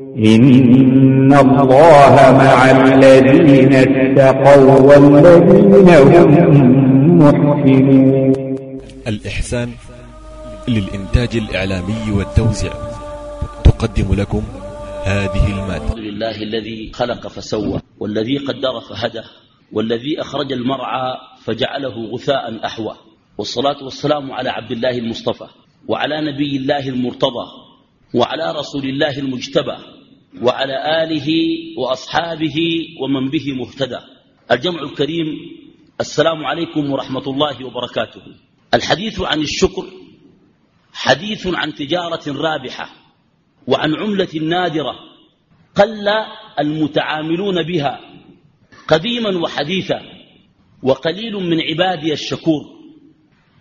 إن الله مع الذين اتقوا والذين هم محسنون الإحسان للإنتاج الإعلامي والتوزيع تقدم لكم هذه المادة. الحمد لله الذي خلق فسوى والذي قدر فهدى والذي أخرج المرعى فجعله غثاء أحوى. والصلاة والسلام على عبد الله المصطفى وعلى نبي الله المرتضى. وعلى رسول الله المجتبى وعلى آله وأصحابه ومن به مهتدى. الجمع الكريم السلام عليكم ورحمة الله وبركاته. الحديث عن الشكر حديث عن تجارة رابحة وعن عملة نادرة قل المتعاملون بها قديما وحديثا وقليل من عبادي الشكور.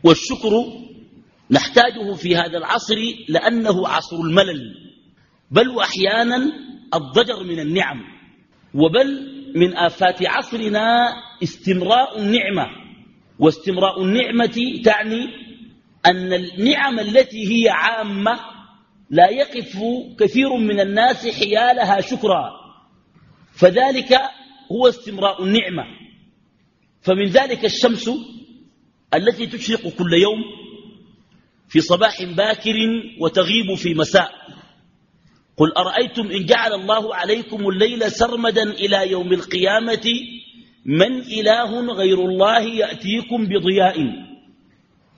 والشكر نحتاجه في هذا العصر لأنه عصر الملل بل وأحيانا الضجر من النعم وبل من آفات عصرنا استمراء النعمة واستمراء النعمة تعني أن النعم التي هي عامة لا يقف كثير من الناس حيالها شكرا فذلك هو استمراء النعمة. فمن ذلك الشمس التي تشرق كل يوم في صباح باكر وتغيب في مساء. قل أرأيتم إن جعل الله عليكم الليل سرمدا إلى يوم القيامة؟ من إله غير الله يأتيكم بضياء.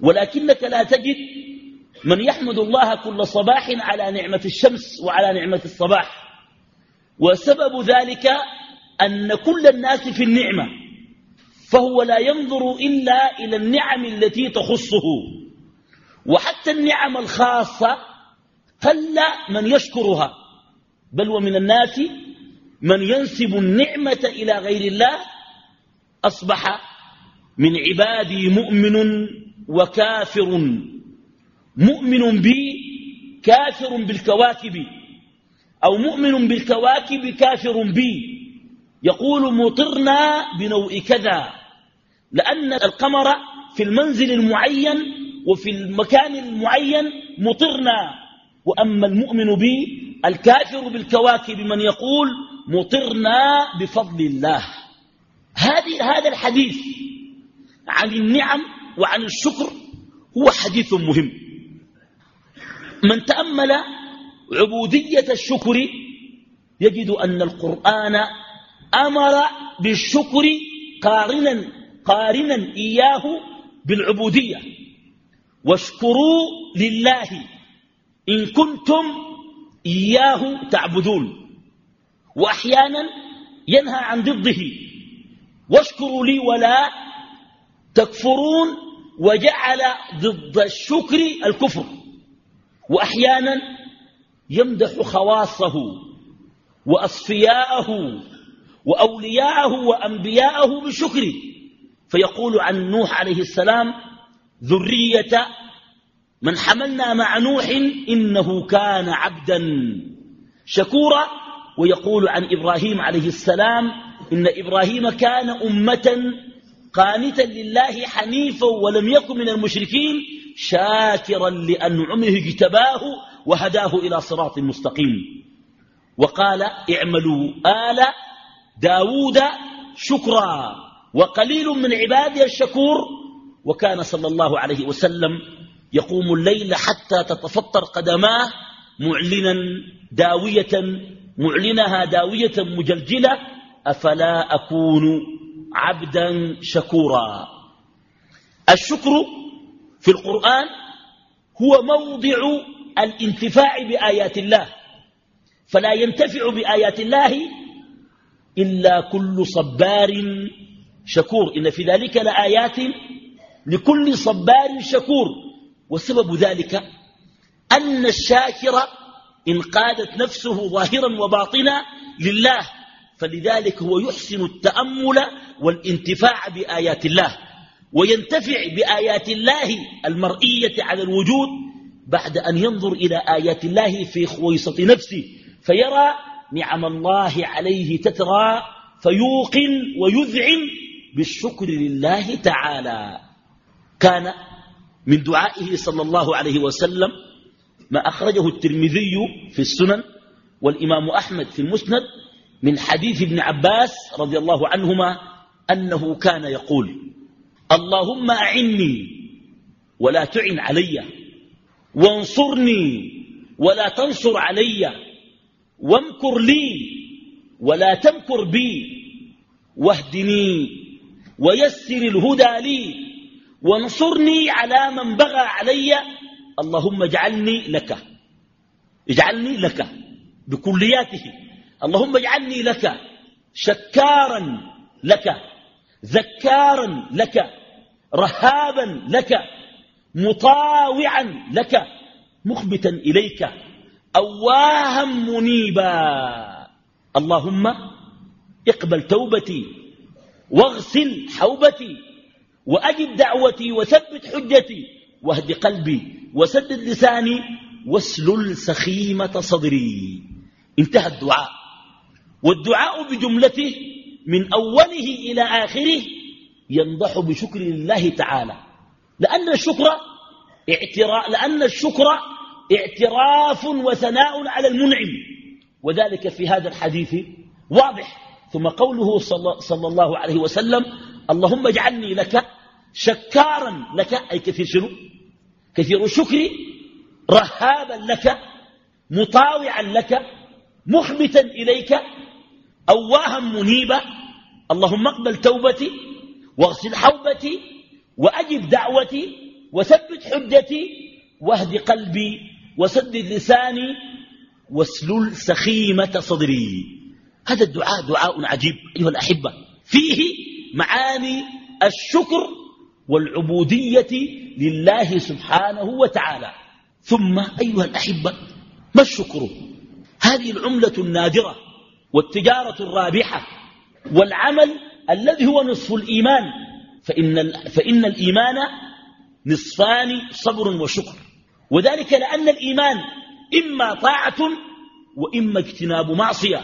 ولكنك لا تجد من يحمد الله كل صباح على نعمة الشمس وعلى نعمة الصباح. وسبب ذلك أن كل الناس في النعمة فهو لا ينظر إلا إلى النعم التي تخصه. وحتى النعم الخاصة قل من يشكرها بل ومن الناس من ينسب النعمة إلى غير الله أصبح من عبادي مؤمن وكافر. مؤمن بي كافر بالكواكب أو مؤمن بالكواكب كافر بي. يقول مطرنا بنوء كذا لأن القمر في المنزل المعين وفي المكان المعين مطرنا. وأما المؤمن بي الكافر بالكواكب من يقول مطرنا بفضل الله. هذا الحديث عن النعم وعن الشكر هو حديث مهم. من تأمل عبودية الشكر يجد أن القرآن أمر بالشكر قارنا قارنا إياه بالعبودية. واشكروا لله إن كنتم إياه تعبدون. وأحيانا ينهى عن ضده. واشكروا لي ولا تكفرون وجعل ضد الشكر الكفر. وأحيانا يمدح خواصه وأصفياءه وأولياءه وأنبياءه بالشكر. فيقول عن نوح عليه السلام ذرية من حملنا مع نوح إنه كان عبدا شكورا ويقول عن إبراهيم عليه السلام إن إبراهيم كان أمة قانتا لله حنيفا ولم يكن من المشركين شاكرا لأنعمه اجتباه وهداه إلى صراط مستقيم. وقال اعملوا آل داود شكرا. وقليل من عبادي الشكور وكان صلى الله عليه وسلم يقوم الليل حتى تتفطر قدماه معلنا داوية معلنها داوية مجلجلة أفلا أكون عبدا شكورا. الشكر في القرآن هو موضع الانتفاع بآيات الله فلا ينتفع بآيات الله إلا كل صبار شكور. إن في ذلك لآيات لكل صبار شكور. وسبب ذلك أن الشاكر إن قادت نفسه ظاهرا وباطنا لله فلذلك هو يحسن التأمل والانتفاع بآيات الله وينتفع بآيات الله المرئية على الوجود بعد أن ينظر إلى آيات الله في خويصة نفسه فيرى نعم الله عليه تترى فيوقن ويذعن بالشكر لله تعالى. كان من دعائه صلى الله عليه وسلم ما أخرجه الترمذي في السنن والإمام أحمد في المسند من حديث ابن عباس رضي الله عنهما أنه كان يقول اللهم أعني ولا تعن علي وانصرني ولا تنصر علي وامكر لي ولا تمكر بي واهدني ويسر الهدى لي. وانصرني على من بغى علي. اللهم اجعلني لك. اجعلني لك بكلياته. اللهم اجعلني لك شكارا لك ذكارا لك رهابا لك مطاوعا لك مخبتا إليك أواها منيبا. اللهم اقبل توبتي واغسل حوبتي. وأجب دعوتي وثبت حجتي واهد قلبي وسدد لساني واسلل سخيمة صدري. انتهى الدعاء. والدعاء بجملته من أوله إلى آخره ينضح بشكر الله تعالى. لأن الشكر اعتراف لأن الشكر اعتراف وثناء على المنعم. وذلك في هذا الحديث واضح. ثم قوله صلى, صلى الله عليه وسلم اللهم اجعلني لك شكارا لك. أي كثير شنو؟ كثير الشكر رهابا لك مطاوعا لك مخبتا إليك أواها منيبا. اللهم اقبل توبتي واغسل حوبتي وأجب دعوتي وثبت حجتي واهد قلبي وسدد لساني واسلل سخيمة صدري. هذا الدعاء دعاء عجيب أيها الأحبة. فيه معاني الشكر والعبودية لله سبحانه وتعالى. ثم أيها الأحبة ما الشكر؟ هذه العملة النادرة والتجارة الرابحة والعمل الذي هو نصف الإيمان فإن, فإن الإيمان نصفان صبر وشكر. وذلك لأن الإيمان إما طاعة وإما اجتناب معصية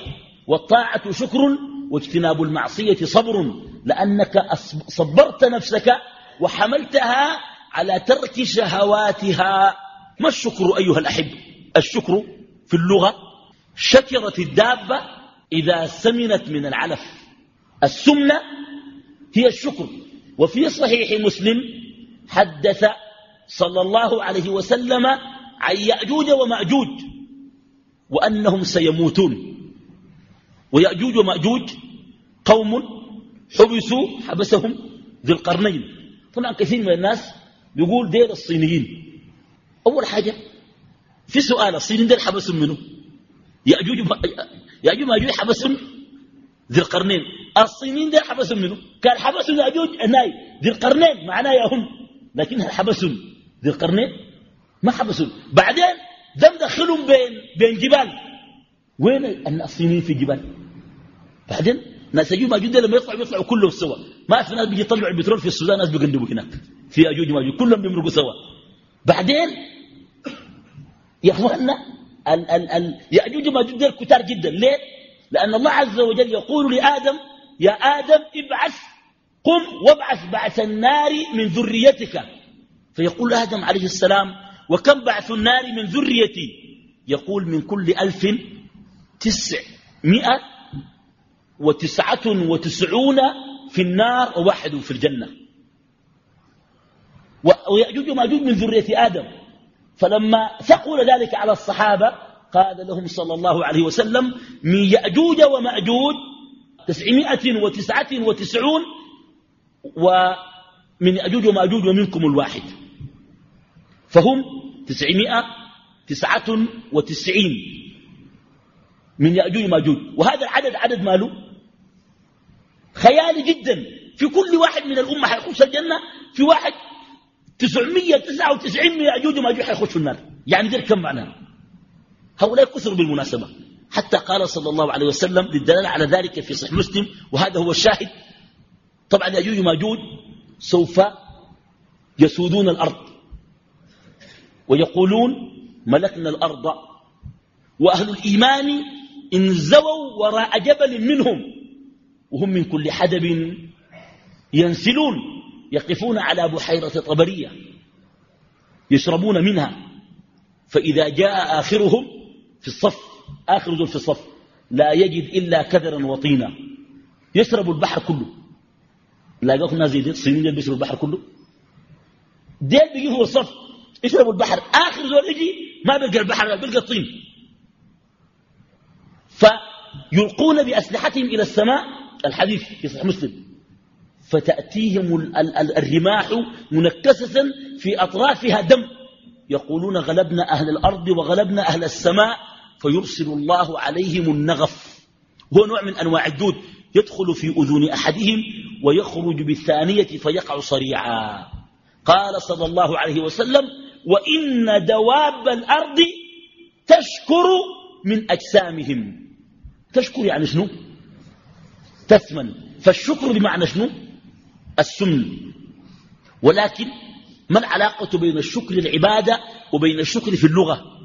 والطاعة شكر واجتناب المعصية صبر لأنك صبرت نفسك وحملتها على ترك شهواتها. ما الشكر أيها الأحب؟ الشكر في اللغة شكرت الدابة إذا سمنت من العلف. السمنة هي الشكر. وفي صحيح مسلم حدث صلى الله عليه وسلم عن يأجوج ومأجوج وأنهم سيموتون. ويأجوج ومأجوج قوم حبسوا حبسهم ذي القرنين. طبعا كثير من الناس يقول دير الصينيين. أول حاجة في سؤال الصينيين دير حبسهم منه يأجوج يأجوج ومأجوج حبسهم ذي القرنين. الصينيين دير حبسهم منه كان حبسهم يأجوج ناي ذي القرنين معناه يا هم. لكن حبسهم ذي القرنين؟ ما حبسهم. بعدين دم دخلهم بين بين جبال. وين الصينيين في جبال؟ بعدين ناس يجوا ماجود لما يطلعوا يطلعوا كلهم سوا. ما في ناس بيجي يطلعوا البترول في السودان ناس بيقندبوا هناك. في اجوج ماجوج كلهم بيمرقوا سوا. بعدين يا إخواننا ال ال ال ياجوج وماجوج دول كتار جدا. ليه؟ لأن الله عز وجل يقول لآدم يا آدم ابعث قم وابعث بعث النار من ذريتك. فيقول آدم عليه السلام وكم بعث النار من ذريتي؟ يقول من كل ألف تسعمائة وتسعة وتسعون في النار وواحد في الجنة. ويأجوج ومأجوج من ذرية آدم. فلما ثقل ذلك على الصحابة قال لهم صلى الله عليه وسلم من يأجوج ومأجوج تسعمائة وتسعة وتسعون ومن يأجوج ومأجوج ومنكم الواحد. فهم تسعمائة تسعة وتسعين. من يأجوج ومأجوج وهذا العدد عدد ماله؟ خيالي جدا. في كل واحد من الأمة حيخش الجنة في واحد تسعمية تسعة وتسعين من يأجوج ومأجوج حيخش النار. يعني ذلك كم معناه هؤلاء كثروا بالمناسبة. حتى قال صلى الله عليه وسلم للدلالة على ذلك في صحيح مسلم وهذا هو الشاهد. طبعا يأجوج ومأجوج سوف يسودون الأرض. ويقولون ملكنا الأرض وأهل الإيمان انزووا وراء جبل منهم وهم من كل حدب ينسلون يقفون على بحيرة طبرية يشربون منها فإذا جاء آخرهم في الصف آخر ذو في الصف لا يجد إلا كدرا وطينا. يشرب البحر كله. لاقوك ناس زي دي الصينيين بيشربوا البحر كله؟ ديل بيجي هو الصف يشربوا البحر. آخر ذو يجي ما بيلقى البحر بيلقى الطين. فيلقون بأسلحتهم إلى السماء الحديث في صحيح مسلم. فتأتيهم الرماح منكسة في أطرافها دم. يقولون غلبنا أهل الأرض وغلبنا أهل السماء فيرسل الله عليهم النغف. هو نوع من أنواع الدود يدخل في أذن أحدهم ويخرج بالثانية فيقع صريعا. قال صلى الله عليه وسلم وإن دواب الأرض تشكر من أجسامهم. تشكر يعني شنو؟ تثمن. فالشكر بمعنى شنو؟ السمن. ولكن ما العلاقة بين الشكر العبادة وبين الشكر في اللغة؟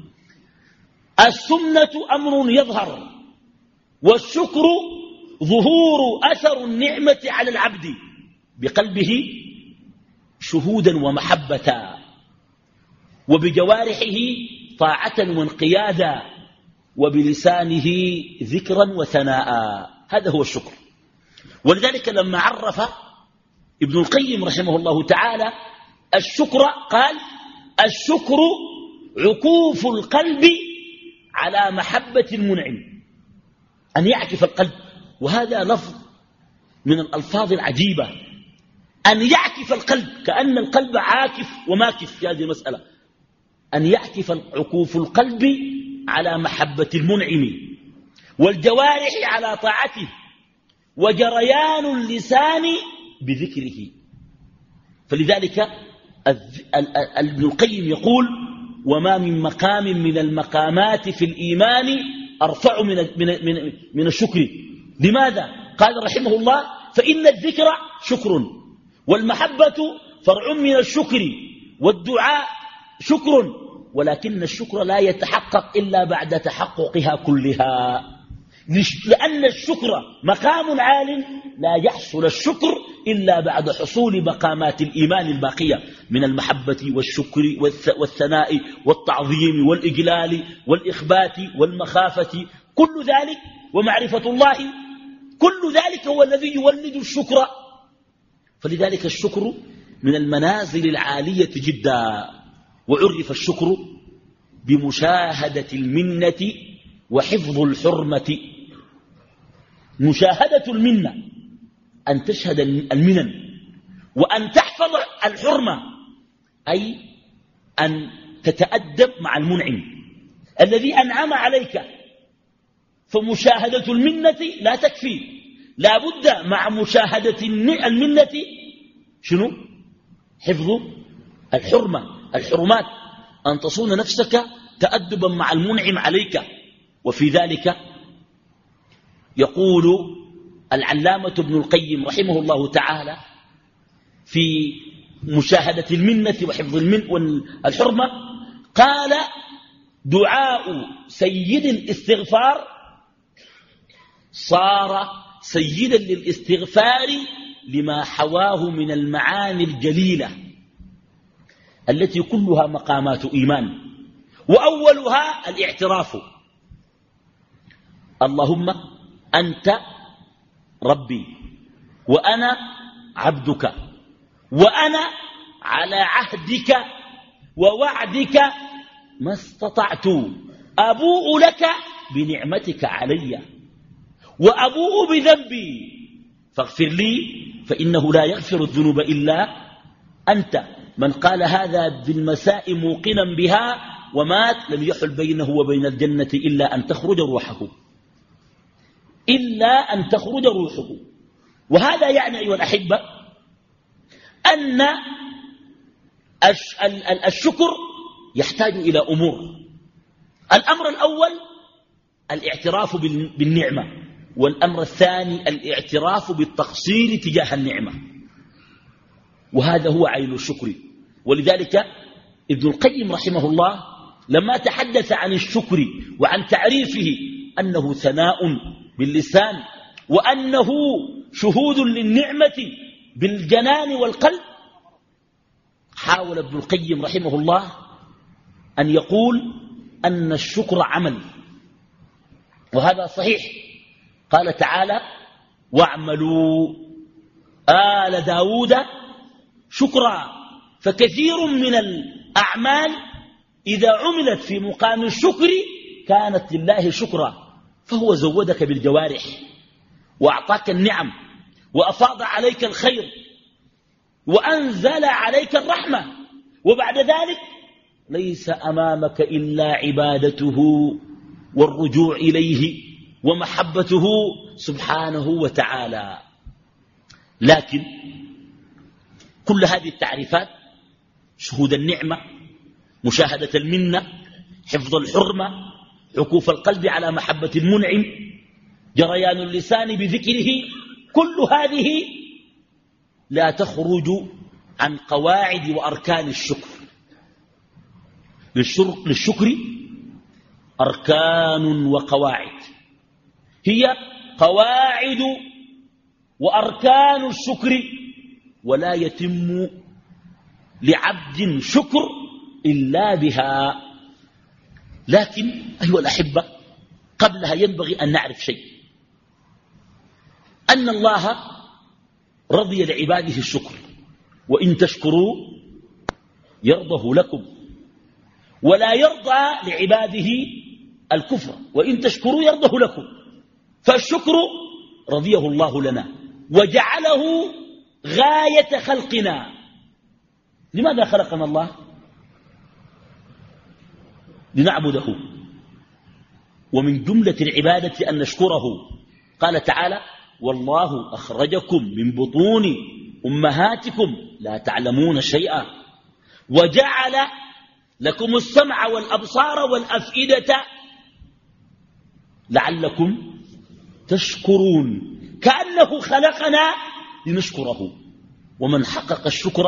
السنة أمر يظهر والشكر ظهور أثر النعمة على العبد بقلبه شهودا ومحبة وبجوارحه طاعة وانقيادا. وبلسانه ذكرا وثناء. هذا هو الشكر. ولذلك لما عرف ابن القيم رحمه الله تعالى الشكر قال الشكر عكوف القلب على محبة المنعم. أن يعكف القلب. وهذا لفظ من الألفاظ العجيبة. أن يعكف القلب كأن القلب عاكف وماكف في هذه المسألة. أن يعكف عكوف القلب على محبة المنعم والجوارح على طاعته وجريان اللسان بذكره. فلذلك ابن القيم يقول وما من مقام من المقامات في الإيمان أرفع من, من, من, من الشكر. لماذا؟ قال رحمه الله فإن الذكر شكر والمحبة فرع من الشكر والدعاء شكر. ولكن الشكر لا يتحقق إلا بعد تحققها كلها. لأن الشكر مقام عال لا يحصل الشكر إلا بعد حصول مقامات الإيمان الباقية من المحبة والشكر والثناء والتعظيم والإجلال والإخبات والمخافة. كل ذلك ومعرفة الله كل ذلك هو الذي يولد الشكر. فلذلك الشكر من المنازل العالية جدا. وعرف الشكر بمشاهدة المنة وحفظ الحرمة. مشاهدة المنة أن تشهد المنن وأن تحفظ الحرمة أي أن تتأدب مع المنعم. الذي أنعم عليك. فمشاهدة المنة لا تكفي. لا بد مع مشاهدة المنة شنو؟ حفظ الحرمة. الحرمات أن تصون نفسك تأدبا مع المنعم عليك. وفي ذلك يقول العلامة ابن القيم رحمه الله تعالى في مشاهدة المنة وحفظ المن والحرمة قال دعاء سيد الاستغفار صار سيدا للاستغفار لما حواه من المعاني الجليلة. التي كلها مقامات إيمان وأولها الاعتراف. اللهم أنت ربي وأنا عبدك وأنا على عهدك ووعدك ما استطعت. أبوء لك بنعمتك علي وأبوء بذنبي. فاغفر لي فإنه لا يغفر الذنوب إلا أنت. من قال هذا بالمساء موقنا بها ومات لم يحل بينه وبين الجنة إلا أن تخرج روحه. إلا أن تخرج روحه. وهذا يعني أيها الأحبة أن الشكر يحتاج إلى أمور. الأمر الأول الاعتراف بالنعمة والأمر الثاني الاعتراف بالتقصير تجاه النعمة. وهذا هو عين الشكر. ولذلك ابن القيم رحمه الله لما تحدث عن الشكر وعن تعريفه أنه ثناء باللسان وأنه شهود للنعمة بالجنان والقلب حاول ابن القيم رحمه الله أن يقول أن الشكر عمل. وهذا صحيح. قال تعالى واعملوا آل داود شكرا. فكثير من الأعمال إذا عملت في مقام الشكر كانت لله شكرا. فهو زودك بالجوارح وأعطاك النعم وأفاض عليك الخير وأنزل عليك الرحمة. وبعد ذلك ليس أمامك إلا عبادته والرجوع إليه ومحبته سبحانه وتعالى. لكن كل هذه التعريفات شهود النعمة مشاهدة المنة حفظ الحرمة عكوف القلب على محبة المنعم جريان اللسان بذكره كل هذه لا تخرج عن قواعد وأركان الشكر. للشكر أركان وقواعد. هي قواعد وأركان الشكر ولا يتم لعبد شكر إلا بها. لكن أيها الأحبة قبلها ينبغي أن نعرف شيء. أن الله رضي لعباده الشكر. وإن تشكروا يرضه لكم. ولا يرضى لعباده الكفر. وإن تشكروا يرضه لكم. فالشكر رضيه الله لنا. وجعله غاية خلقنا. لماذا خلقنا الله؟ لنعبده. ومن جملة العبادة أن نشكره. قال تعالى والله أخرجكم من بطون أمهاتكم لا تعلمون شيئا وجعل لكم السمع والأبصار والأفئدة لعلكم تشكرون. كأنه خلقنا لنشكره. ومن حقق الشكر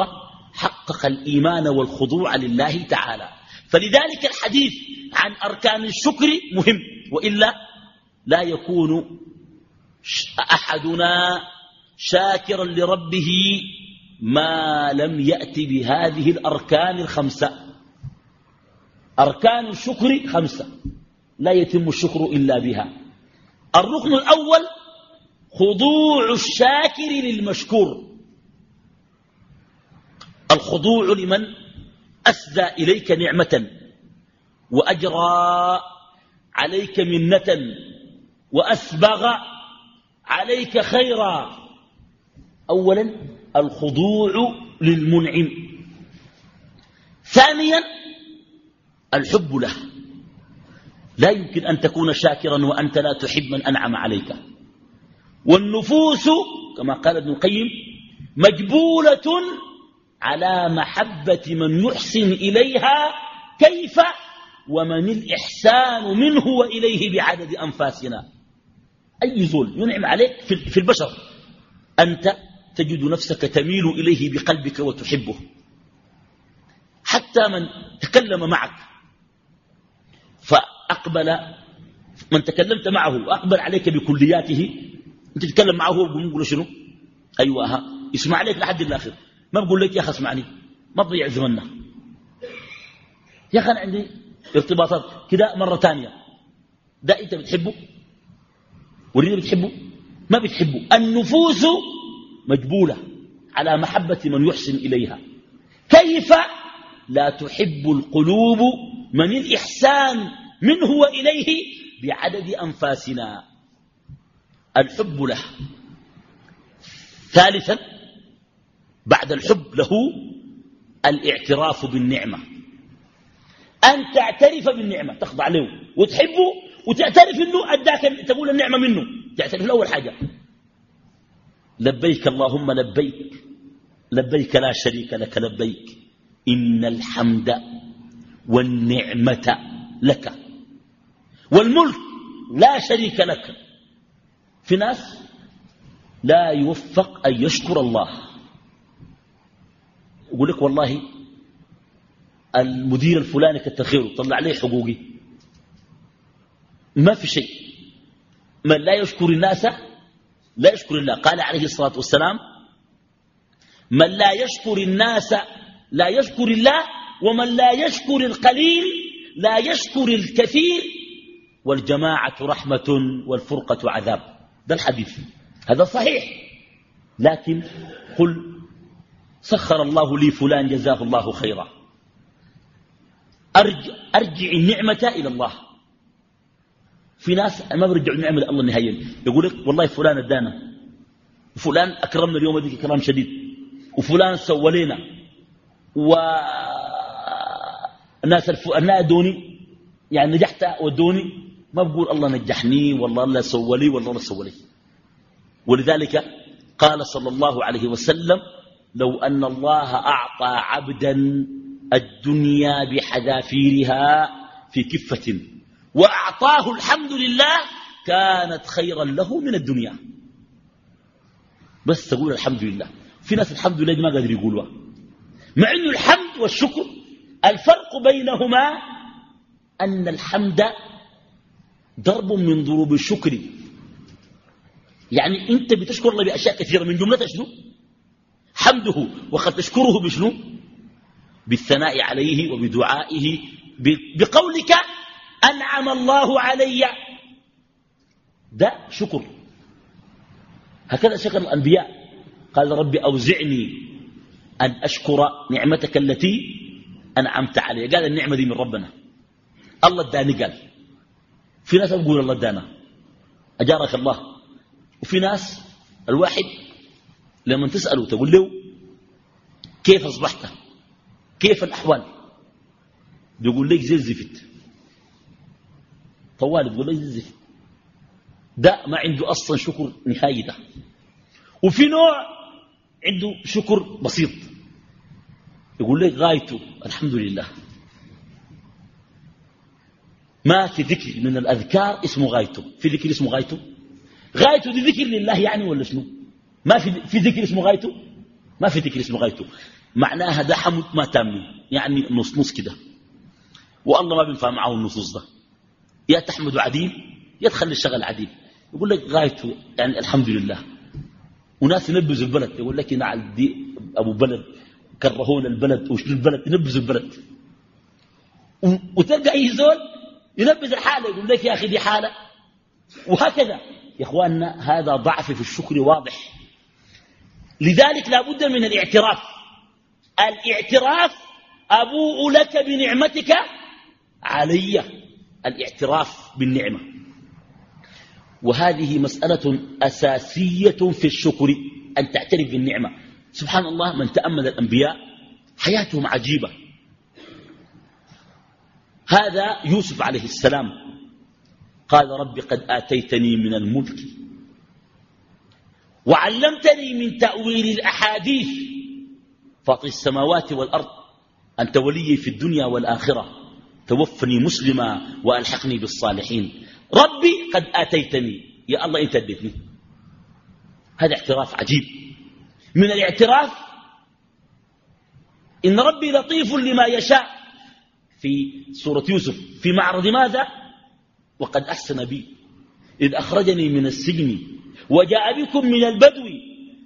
حقق الإيمان والخضوع لله تعالى. فلذلك الحديث عن أركان الشكر مهم. وإلا لا يكون أحدنا شاكرا لربه ما لم يأت بهذه الأركان الخمسة. أركان الشكر خمسة. لا يتم الشكر إلا بها. الركن الأول خضوع الشاكر للمشكور. الخضوع لمن أسدى إليك نعمة وأجرى عليك منة وأسبغ عليك خيرا. أولا الخضوع للمنعم. ثانيا الحب له. لا يمكن أن تكون شاكرا وأنت لا تحب من أنعم عليك. والنفوس كما قال ابن القيم مجبولة على محبة من يحسن إليها كيف ومن الإحسان منه وإليه بعدد أنفاسنا. أي زول ينعم عليك في البشر. أنت تجد نفسك تميل إليه بقلبك وتحبه. حتى من تكلم معك فأقبل من تكلمت معه وأقبل عليك بكلياته أنت تتكلم معه ويقول شنو؟ أيوة ها يسمع عليك لحد الآخر. ما بقول لك يا أخي اسمعني. ما تضيع زمننا يا أخي أنا عندي ارتباطات كده مرة ثانية ده أنت بتحبه؟ وريني بتحبه؟ ما بتحبه. النفوس مجبولة على محبة من يحسن إليها. كيف لا تحب القلوب من الإحسان منه وإليه بعدد أنفاسنا؟ الحب له. ثالثا بعد الحب له الاعتراف بالنعمة. أن تعترف بالنعمة تخضع له. وتحبه وتعترف إنه أداك تقول النعمة منه. تعترف الأول حاجة. لبيك اللهم لبيك. لبيك لا شريك لك لبيك. إن الحمد والنعمة لك. والملك لا شريك لك. في ناس لا يوفق أن يشكر الله. يقول لك والله المدير الفلاني كتر خيره طلع عليه حقوقي. ما في شيء. من لا يشكر الناس لا يشكر الله. قال عليه الصلاة والسلام من لا يشكر الناس لا يشكر الله ومن لا يشكر القليل لا يشكر الكثير. والجماعة رحمة والفرقة عذاب. ده الحديث. هذا صحيح. لكن قل سخر الله لي فلان جزاه الله خيرا. أرجع, أرجع النعمة إلى الله. في ناس ما بيرجعوا النعمة لله نهائيا. يقول لك والله فلان أدانا. وفلان أكرمنا اليوم ذيك كرام شديد. وفلان سوى لنا. والناس الناس دوني. يعني نجحت ودوني. ما بقول الله نجحني والله الله سوى لي والله الله سوى لي ولذلك قال صلى الله عليه وسلم لو أن الله أعطى عبدا الدنيا بحذافيرها في كفة وأعطاه الحمد لله كانت خيرا له من الدنيا. بس تقول الحمد لله. في ناس الحمد لله ما قادر يقولوها. مع أن الحمد والشكر الفرق بينهما أن الحمد ضرب من ضروب الشكر. يعني أنت بتشكر الله بأشياء كثيرة من جملة شنو؟ حمده. وقد تشكره بشنو؟ بالثناء عليه وبدعائه. بقولك أنعم الله علي. ده شكر. هكذا شكر الأنبياء قال ربي أوزعني أن أشكر نعمتك التي أنعمت علي. قال النعمة دي من ربنا. الله اداني قال. في ناس يقول الله ادانا أجارك الله. وفي ناس الواحد لما تسأله تقول له كيف أصبحت؟ كيف الأحوال؟ يقول لك زي الزفت طوال يقول لك زي الزفت ده ما عنده أصلا شكر نهائي ده وفي نوع عنده شكر بسيط. يقول لك غايته الحمد لله. ما في ذكر من الأذكار اسمه غايته. في ذكر اسمه غايته؟ غايته دي ذكر لله يعني ولا شنو؟ ما في في ذكر اسمه غايته؟ ما في ذكر اسمه غايته. معناها ده حمد ما تامي يعني نص نص كده. والله ما بينفع معه النصوص ده. يا تحمد عديم يا تخلي الشغل عديم يقول لك غايته يعني الحمد لله. وناس ينبذوا البلد. يقول لك نعل دي أبو بلد كرهون البلد. وش البلد؟ ينبذوا البلد. وتلقى أي زول ينبذ الحالة يقول لك يا أخي دي حالة. وهكذا. يا إخواننا هذا ضعف في الشكر واضح. لذلك لا بد من الاعتراف. الاعتراف أبوء لك بنعمتك علي. الاعتراف بالنعمة. وهذه مسألة أساسية في الشكر أن تعترف بالنعمة. سبحان الله من تأمل الأنبياء حياتهم عجيبة. هذا يوسف عليه السلام. قال رب قد آتيتني من الملك وعلمتني من تأويل الأحاديث. فاطر السماوات والأرض أنت ولي في الدنيا والآخرة. توفني مسلما وألحقني بالصالحين. ربي قد آتيتني. يا الله أنت اديتني هذا اعتراف عجيب. من الاعتراف إن ربي لطيف لما يشاء. في سورة يوسف. في معرض ماذا؟ وقد أحسن بي. إذ أخرجني من السجن وجاء بكم من البدو.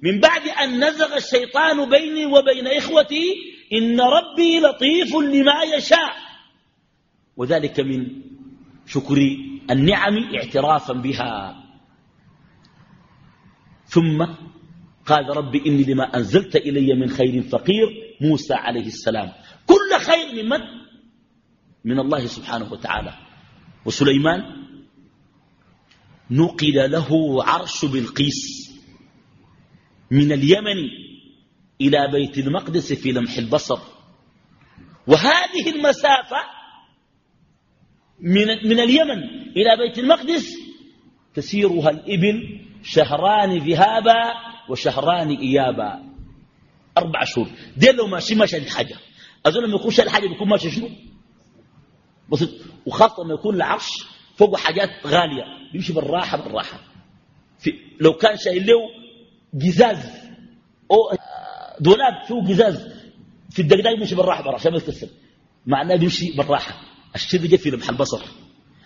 من بعد أن نزغ الشيطان بيني وبين إخوتي إن ربي لطيف لما يشاء. وذلك من شكر النعم اعترافا بها. ثم قال ربي إني لما أنزلت إلي من خير فقير موسى عليه السلام. كل خير من من؟ من الله سبحانه وتعالى. وسليمان نقل له عرش بالقيس من اليمن إلى بيت المقدس في لمح البصر. وهذه المسافة من, من اليمن إلى بيت المقدس تسيرها الإبل شهران ذهابا وشهران إيابا. أربع شهور. دي لو ماشي ما شاهد حاجة. أظن لما يكون شاهد حاجة بيكون ماشي شنو؟ بسيط. وخاصة لما يكون العرش فوق حاجات غالية. بيمشي بالراحة بالراحة. في لو كان شايل له جزاز أو دولاب فيه جزاز في الدقداق بيمشي بالراحة بالراحة. عشان ما يتكسر. معناه بيمشي بالراحة. الشيء جاء في لمح البصر.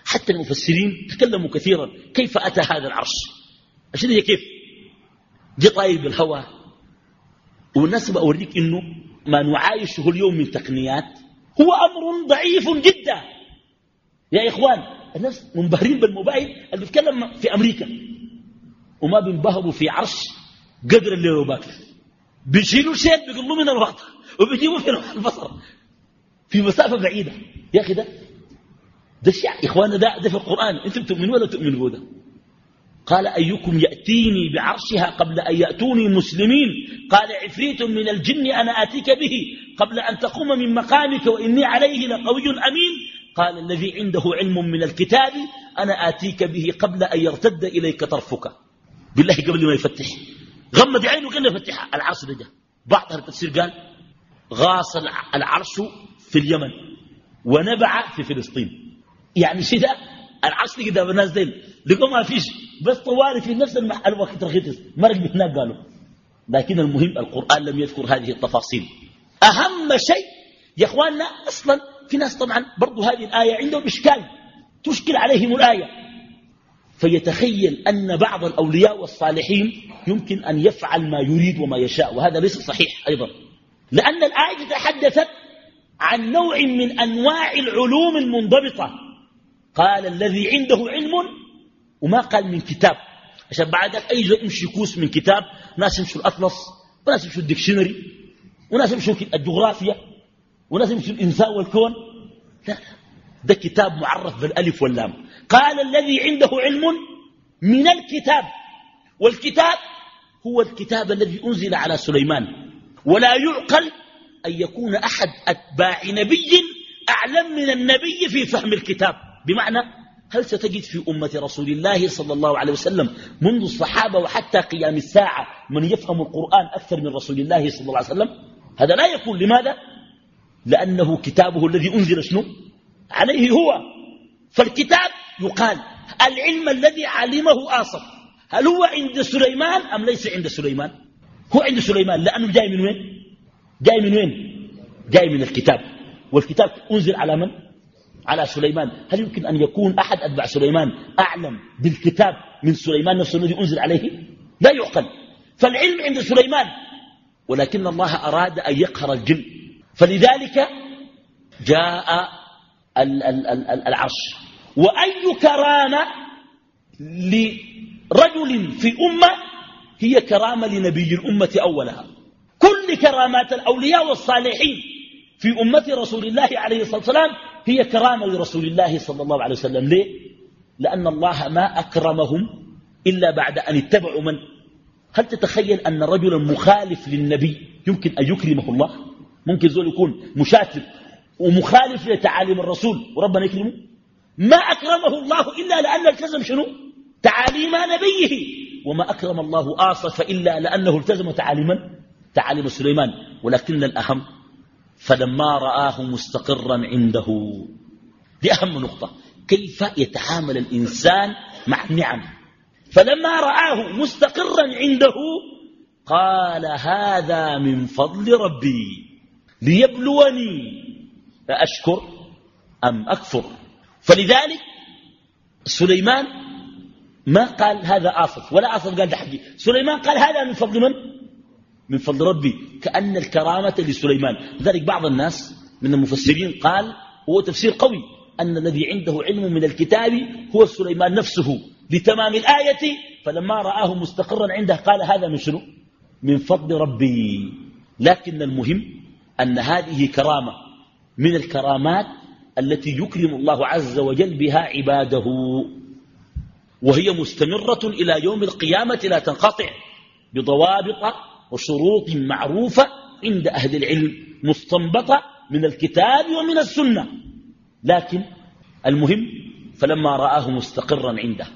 حتى المفسرين تكلموا كثيرا. كيف أتى هذا العرش؟ الشيء كيف؟ جاء طاير بالهواء. والناس بأوريك إنه ما نعايشه اليوم من تقنيات. هو أمر ضعيف جدا. يا إخوان الناس منبهرين بالموبايل اللي بيتكلم في أمريكا. وما بينبهروا في عرش قدر الليوبات بيشيلوا شيء بيقلوا من الوقت وبيجيبوا في البصر في مسافة بعيدة. يا أخي ده ده الشيء إخواننا ده, ده في القرآن. أنتم تؤمنوا ولا تؤمنوا ده؟ قال أيكم يأتيني بعرشها قبل أن يأتوني مسلمين؟ قال عفريت من الجن أنا آتيك به قبل أن تقوم من مقامك وإني عليه لقوي أمين. قال الذي عنده علم من الكتاب أنا آتيك به قبل أن يرتد إليك طرفك. بالله قبل ما يفتح. غمد عينه كان يفتحها العرش رجع بعض التفسير قال غاص العرش في اليمن ونبع في فلسطين. يعني ده العرش قدام الناس ديل. لقوا ما فيش. بس طوالي في نفس الوقت رخيص. مرق بهناك قالوا. لكن المهم القرآن لم يذكر هذه التفاصيل. أهم شيء يا أخواننا أصلا في ناس طبعا برضو هذه الآية عندهم إشكال تشكل عليهم الآية. فيتخيل أن بعض الأولياء والصالحين يمكن أن يفعل ما يريد وما يشاء وهذا ليس صحيح أيضا. لأن الآية تحدثت عن نوع من أنواع العلوم المنضبطة. قال الذي عنده علم وما قال من كتاب. عشان بعد ذلك أي زول يمشي كوس من كتاب ناس يمشوا الأطلس وناس يمشوا الدكشنري وناس يمشوا الجغرافيا. وناس يمشوا الإنسان والكون لا. ده كتاب معرف بالألف واللام. قال الذي عنده علم من الكتاب. والكتاب هو الكتاب الذي أنزل على سليمان. ولا يعقل أن يكون أحد أتباع نبي أعلم من النبي في فهم الكتاب. بمعنى هل ستجد في أمة رسول الله صلى الله عليه وسلم منذ الصحابة وحتى قيام الساعة من يفهم القرآن أكثر من رسول الله صلى الله عليه وسلم؟ هذا لا يكون. لماذا؟ لأنه كتابه الذي أنزل شنو؟ عليه هو. فالكتاب يقال العلم الذي علمه آصف. هل هو عند سليمان أم ليس عند سليمان؟ هو عند سليمان. لأنه جاي من وين؟ جاي من وين؟ جاي من الكتاب. والكتاب أنزل على من؟ على سليمان. هل يمكن أن يكون أحد أتباع سليمان أعلم بالكتاب من سليمان نفسه الذي أنزل عليه؟ لا يعقل. فالعلم عند سليمان. ولكن الله أراد أن يقهر الجن. فلذلك جاء العرش. وأي كرامة لرجل في أمة هي كرامة لنبي الأمة أولها. كل كرامات الأولياء والصالحين في أمة رسول الله عليه الصلاة والسلام هي كرامة لرسول الله صلى الله عليه وسلم. ليه؟ لأن الله ما أكرمهم إلا بعد أن اتبعوا من؟ هل تتخيل أن رجلا مخالف للنبي يمكن أن يكرمه الله؟ ممكن زول يكون مشاتم ومخالف لتعاليم الرسول وربنا يكرمه؟ ما أكرمه الله إلا لأن التزم شنو؟ تعاليم نبيه. وما أكرم الله آصف إلا لأنه التزم تعاليما تعاليم سليمان ولكن الأهم فلما رآه مستقرا عنده. دي أهم نقطة. كيف يتعامل الإنسان مع النعم؟ فلما رآه مستقرا عنده قال هذا من فضل ربي. ليبلوني أشكر أم أكفر. فلذلك سليمان ما قال هذا آصف ولا آصف قال ده حقي سليمان قال هذا من فضل من؟ من فضل ربي. كأن الكرامة لسليمان. لذلك بعض الناس من المفسرين قال هو تفسير قوي أن الذي عنده علم من الكتاب هو سليمان نفسه لتمام الآية فلما رآه مستقرا عنده قال هذا من شنو؟ من فضل ربي. لكن المهم أن هذه كرامة من الكرامات التي يكرم الله عز وجل بها عباده. وهي مستمرة إلى يوم القيامة لا تنقطع بضوابط وشروط معروفة عند أهل العلم مستنبطة من الكتاب ومن السنة. لكن المهم فلما رآه مستقرا عنده.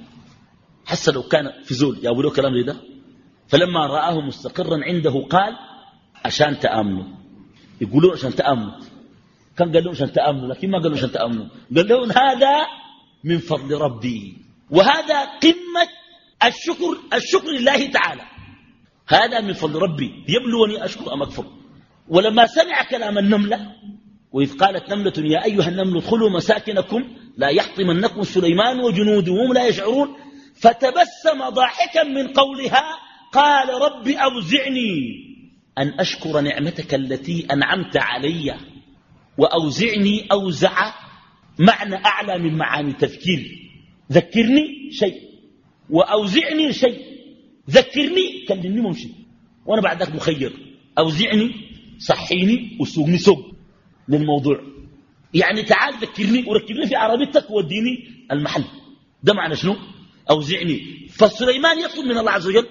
حتى لو كان في زول يا له كلام ده. فلما رآه مستقرا عنده قال عشان تأمنوا؟ يقولون عشان تأمنوا كان قال لهم عشان تأمنوا لكن ما قالوا عشان تأمنوا قال لهم هذا من فضل ربي. وهذا قمة الشكر الشكر لله تعالى. هذا من فضل ربي. يبلوني أشكر أم أكفر. ولما سمع كلام النملة وإذ قالت نملة يا أيها النمل ادخلوا مساكنكم لا يحطمنكم سليمان وجنوده وهم لا يشعرون. فتبسم ضاحكا من قولها قال رب أوزعني. أن أشكر نعمتك التي أنعمت علي وأوزعني أوزع معنى أعلى من معاني التذكير ذكرني شيء وأوزعني شيء. ذكرني كلمني ممشي. وأنا بعد ذلك مخير. أوزعني صحيني وسوقني سوق للموضوع يعني تعال ذكرني وركبني في عربيتك ووديني المحل. ده معنى شنو؟ أوزعني. فسليمان يطلب من الله عز وجل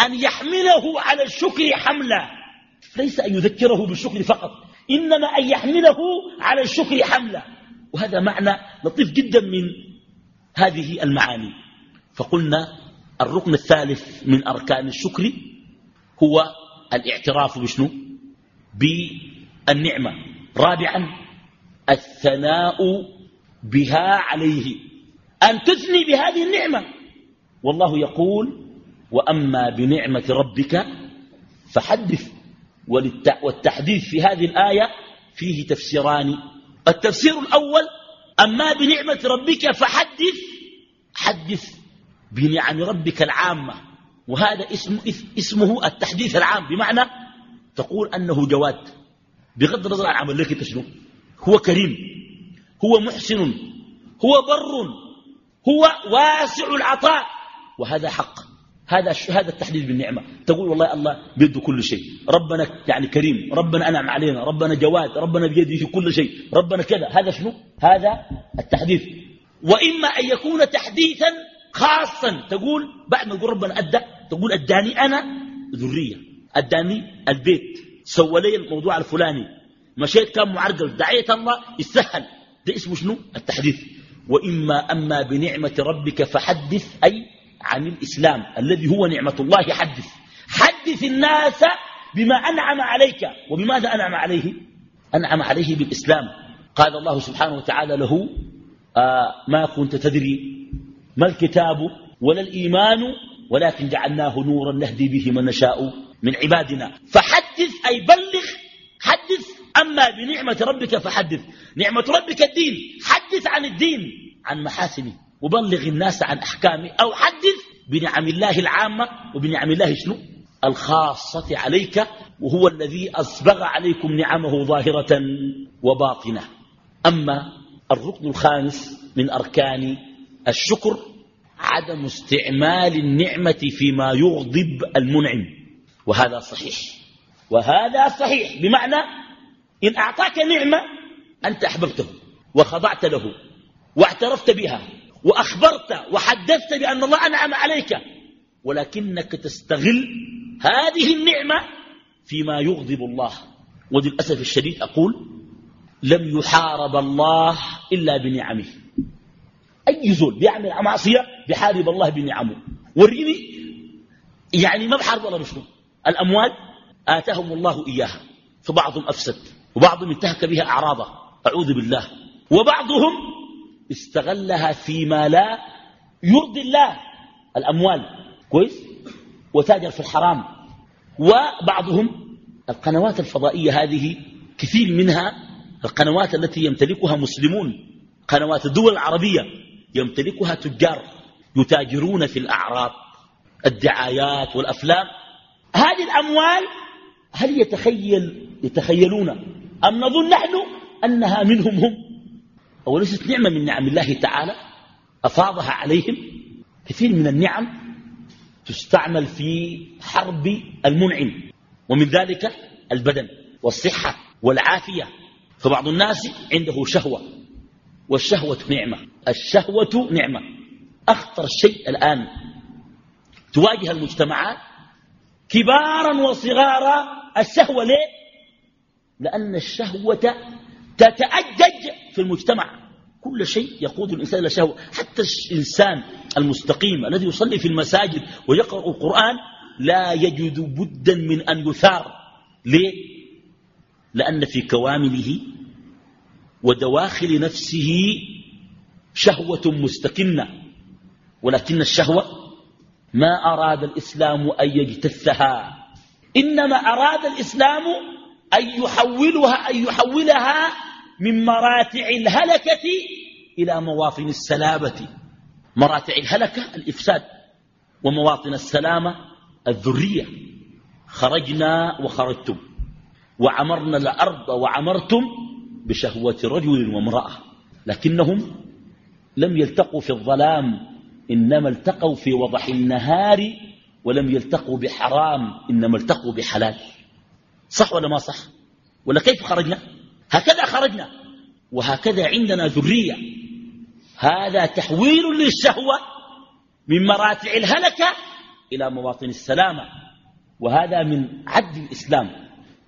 أن يحمله على الشكر حملا. ليس أن يذكره بالشكر فقط إنما أن يحمله على الشكر حملا. وهذا معنى لطيف جدا من هذه المعاني. فقلنا الركن الثالث من أركان الشكر هو الاعتراف بشنو؟ بالنعمة. رابعا الثناء بها عليه. أن تثني بهذه النعمة. والله يقول وأما بنعمة ربك فحدث. والتحديث في هذه الآية فيه تفسيران. التفسير الأول أما بنعمة ربك فحدث حدث بنعم ربك العامة. وهذا اسم اسمه التحديث العام. بمعنى تقول أنه جواد. بغض النظر عن عمل لك شنو. هو كريم. هو محسن. هو بر. هو واسع العطاء. وهذا حق. هذا هذا التحديث بالنعمة. تقول والله الله بيده كل شيء. ربنا يعني كريم. ربنا أنعم علينا. ربنا جواد. ربنا بيده كل شيء. ربنا كذا. هذا شنو؟ هذا التحديث وإما أن يكون تحديثا خاصا. تقول بعد ما تقول ربنا أدى تقول أداني أنا ذرية. أداني البيت. سوى لي الموضوع الفلاني. مشيت كان معرقل. دعيت الله. يسهل. ده اسمه شنو؟ التحديث. وإما أما بنعمة ربك فحدث أي عن الإسلام الذي هو نعمة الله. حدث حدث الناس بما أنعم عليك. وبماذا أنعم عليه؟ أنعم عليه بالإسلام. قال الله سبحانه وتعالى له آه ما كنت تدري ما الكتاب ولا الإيمان ولكن جعلناه نورا نهدي به من نشاء من عبادنا. فحدث أي بلغ حدث. أما بنعمة ربك فحدث. نعمة ربك الدين حدث عن الدين عن محاسنه وبلغ الناس عن أحكامه أو حدث بنعم الله العامة وبنعم الله شنو؟ الخاصة عليك وهو الذي أسبغ عليكم نعمه ظاهرة وباطنة. أما الركن الخامس من أركان الشكر عدم استعمال النعمة فيما يغضب المنعم. وهذا صحيح. وهذا صحيح. بمعنى إن أعطاك نعمة أنت أحببته وخضعت له واعترفت بها وأخبرت وحدثت بأن الله أنعم عليك. ولكنك تستغل هذه النعمة فيما يغضب الله. وللأسف الشديد أقول لم يحارب الله إلا بنعمه. أي زول بيعمل معصية بحارب الله بنعمه. وريني يعني ما بحارب الله بشنو؟ الأموال؟ آتاهم الله إياها فبعضهم أفسد وبعضهم انتهك بها أعراضه. أعوذ بالله. وبعضهم استغلها فيما لا يرضي الله. الأموال كويس؟ وتاجر في الحرام. وبعضهم القنوات الفضائية هذه كثير منها القنوات التي يمتلكها مسلمون قنوات الدول العربية يمتلكها تجار يتاجرون في الأعراض الدعايات والأفلام. هذه الأموال هل يتخيل يتخيلون أم نظن نحن أنها منهم هم؟ وليست نعمة من نعم الله تعالى؟ أفاضها عليهم؟ كثير من النعم تستعمل في حرب المنعم ومن ذلك البدن والصحة والعافية. فبعض الناس عنده شهوة والشهوة نعمة الشهوة نعمة. أخطر شيء الآن تواجه المجتمعات كبارا وصغارا الشهوة ليه؟ لأن الشهوة تتأجج في المجتمع. كل شيء يقود الإنسان إلى شهوة. حتى الإنسان المستقيم الذي يصلي في المساجد ويقرأ القرآن لا يجد بدا من أن يثار. ليه؟ لأن في كوامله ودواخل نفسه شهوة مستكنة ولكن الشهوة ما أراد الإسلام أن يجتثها. إنما أراد الإسلام أن يحولها, أن يحولها من مراتع الهلكة إلى مواطن السلامة. مراتع الهلكة الإفساد ومواطن السلامة الذرية. خرجنا وخرجتم وعمرنا الأرض وعمرتم بشهوة رجل وامرأة لكنهم لم يلتقوا في الظلام إنما التقوا في وضح النهار ولم يلتقوا بحرام إنما التقوا بحلال. صح ولا ما صح؟ ولا كيف خرجنا؟ هكذا خرجنا. وهكذا عندنا ذرية. هذا تحويل للشهوة من مراتع الهلكة إلى مواطن السلامة. وهذا من عدل الإسلام.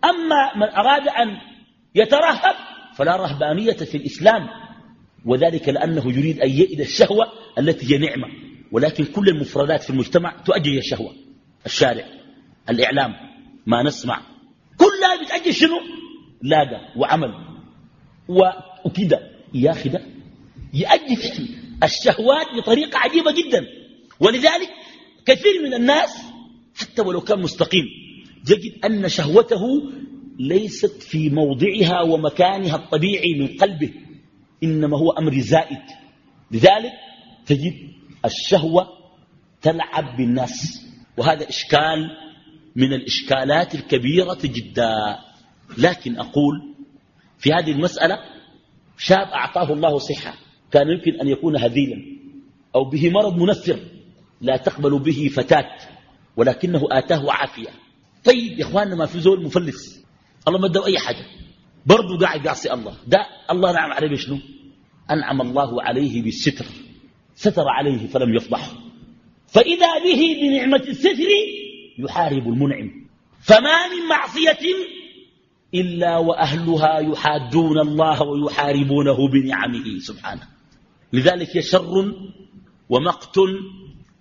أما من أراد أن يترهب فلا رهبانية في الإسلام. وذلك لأنه يريد أن يئد الشهوة التي هي نعمة. ولكن كل المفردات في المجتمع تؤجج الشهوة. الشارع الإعلام ما نسمع. كلها بتأجج شنو؟ لاقى وعمل وكده يا أخي ده يأجج الشهوات بطريقة عجيبة جدا. ولذلك كثير من الناس حتى ولو كان مستقيم يجد أن شهوته ليست في موضعها ومكانها الطبيعي من قلبه إنما هو أمر زائد. لذلك تجد الشهوة تلعب بالناس وهذا إشكال من الإشكالات الكبيرة جدا. لكن أقول في هذه المسألة شاب أعطاه الله صحة كان يمكن أن يكون هذيلا أو به مرض منفر لا تقبل به فتاة ولكنه آتاه عافية. طيب يا إخواننا ما في زول مفلس. الله ما ادوا أي حاجة. برضه قاعد يعصي الله. ده الله نعم عليه بشنو؟ أنعم الله عليه بالستر. ستر عليه فلم يفضحه فإذا به بنعمة الستر يحارب المنعم. فما من معصية إلا وأهلها يحادون الله ويحاربونه بنعمه سبحانه. لذلك شر ومقت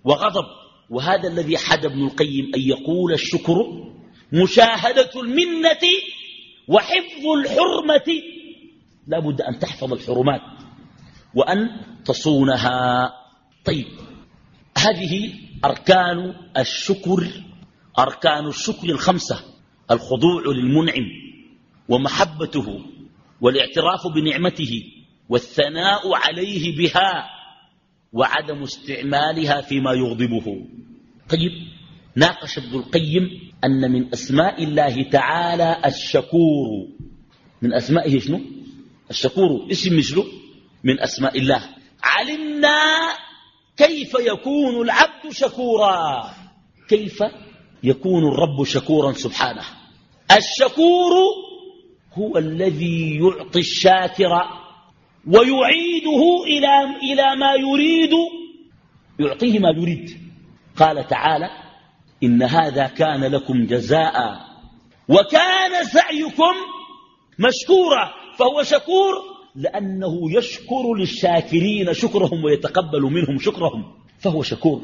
وغضب. وهذا الذي حد ابن القيم أن يقول الشكر مشاهدة المنة وحفظ الحرمة. لا بد أن تحفظ الحرمات وأن تصونها. طيب هذه أركان الشكر أركان الشكر الخمسة الخضوع للمنعم. ومحبته والاعتراف بنعمته والثناء عليه بها وعدم استعمالها فيما يغضبه. طيب ناقش ابن القيم أن من أسماء الله تعالى الشكور. من أسمائه شنو؟ الشكور. اسم مثله من أسماء الله. علمنا كيف يكون العبد شكورا. كيف يكون الرب شكورا سبحانه. الشكور هو الذي يعطي الشاكر ويعيده إلى, إلى ما يريد. يعطيه ما يريد. قال تعالى إن هذا كان لكم جزاء وكان سعيكم مشكورا. فهو شكور لأنه يشكر للشاكرين شكرهم ويتقبل منهم شكرهم. فهو شكور.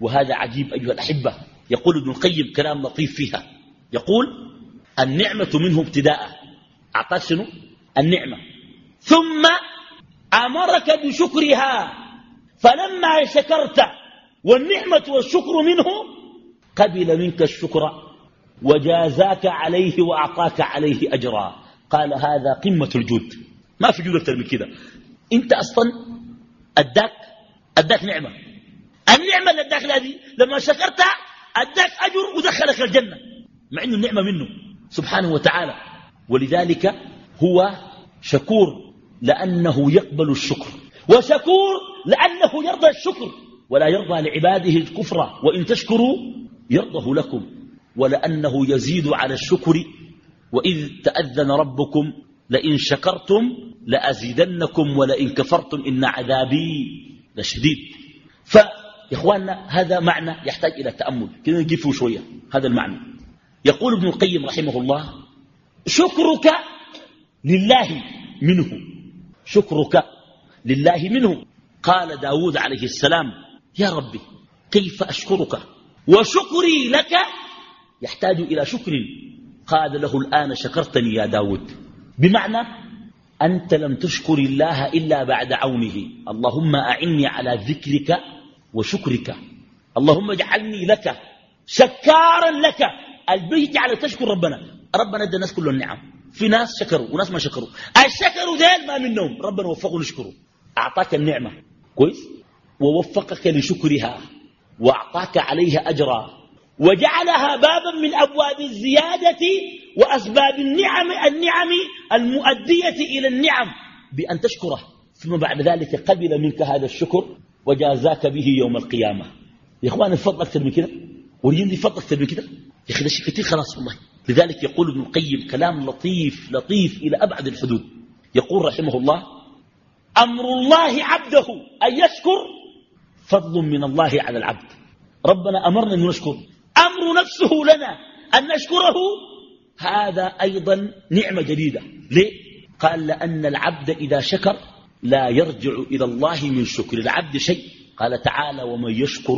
وهذا عجيب أيها الأحبة. يقول ابن القيم كلام لطيف فيها. يقول النعمة منه ابتداء. أعطاك شنو؟ النعمة. ثم أمرك بشكرها. فلما شكرت والنعمة والشكر منه قبل منك الشكر وجازاك عليه وأعطاك عليه أجرا. قال هذا قمة الجود. ما في جود أكثر من كده. أنت أصلا أداك أداك نعمة. النعمة اللي أداك هذه لما شكرتها أداك أجر ودخلك الجنة. مع أنه النعمة منه. سبحانه وتعالى. ولذلك هو شكور لأنه يقبل الشكر وشكور لأنه يرضى الشكر ولا يرضى لعباده الكفر وإن تشكروا يرضه لكم ولأنه يزيد على الشكر وإذ تأذن ربكم لئن شكرتم لأزيدنكم ولئن كفرتم إن عذابي لشديد. فيا إخواننا هذا معنى يحتاج إلى تأمل كذا نجيب فيه شوية هذا المعنى. يقول ابن القيم رحمه الله شكرك لله منه. شكرك لله منه. قال داود عليه السلام يا ربي كيف أشكرك؟ وشكري لك يحتاج إلى شكر. قال له الآن شكرتني يا داود. بمعنى أنت لم تشكر الله إلا بعد عونه. اللهم أعني على ذكرك وشكرك. اللهم اجعلني لك شكارا لك. البيت على تشكر ربنا. ربنا ادى الناس كل النعم في ناس شكروا وناس ما شكروا. الشكروا ذيل ما منهم. ربنا وفقوا لشكروا أعطاك النعمة. كويس؟ ووفقك لشكرها. وأعطاك عليها أجرا. وجعلها بابا من أبواب الزيادة وأسباب النعم النعم المؤدية إلى النعم. بأن تشكره. ثم بعد ذلك قبل منك هذا الشكر. وجازاك به يوم القيامة. يا إخوان الفضل أكثر من كده؟ وريني فضل أكثر من كده؟ يا أخي ده شيء كثير خلاص والله. لذلك يقول ابن القيم كلام لطيف لطيف إلى أبعد الحدود. يقول رحمه الله أمر الله عبده أن يشكر فضل من الله على العبد. ربنا أمرنا أن نشكر. أمر نفسه لنا أن نشكره. هذا أيضا نعمة جديدة. ليه؟ قال لأن العبد إذا شكر لا يرجع إلى الله من شكر العبد شيء. قال تعالى ومن يشكر